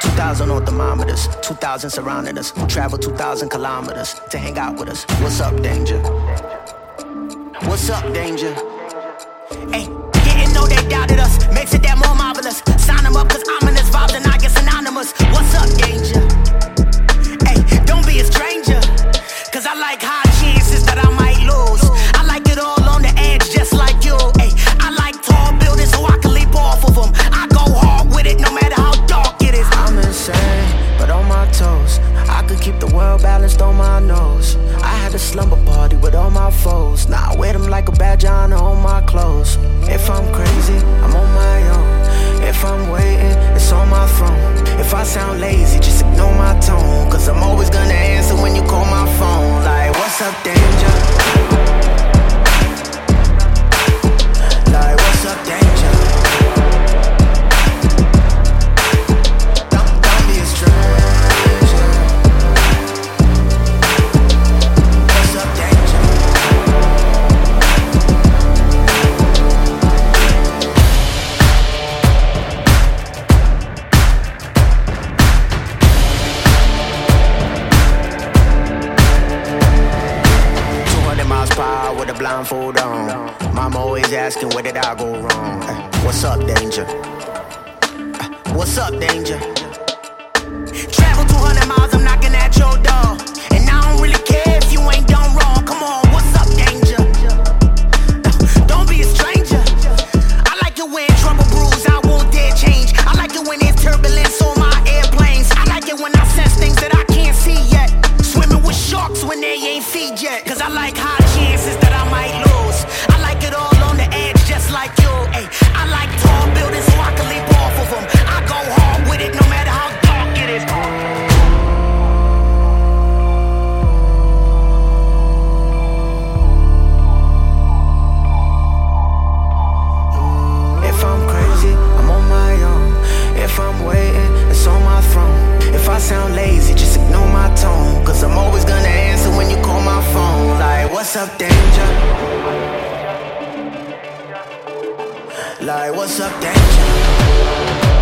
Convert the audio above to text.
2,000 on thermometers, 2,000 surrounding us. Travel 2,000 kilometers to hang out with us. What's up, danger? What's up, danger? Hey, keep the world balanced on my nose. I had a slumber party with all my foes. Now I wear them like a badge honor on my clothes. If I'm crazy, I'm on my own. If I'm waiting, it's on my throne. If I sound lazy, just ignore my tone. Cause I'm always gonna answer when you call my phone. Like, what's up, danger? A blindfold on. Mama always asking where did I go wrong. Eh, What's up, danger? Eh, What's up, danger? Travel 200 miles, I'm knocking at your door. And I don't really care if you ain't done wrong. Come on, what's up, danger? Don't be a stranger. I like it when trouble brews, I won't dare change. I like it when there's turbulence on my airplanes. I like it when I sense things that I can't see yet. Swimming with sharks when they ain't feed yet. Cause I like high If I'm crazy, I'm on my own. If I'm waiting, it's on my throne. If I sound lazy, just ignore my tone. Cause I'm always gonna answer when you call my phone. Like, what's up, danger? Like, what's up, danger?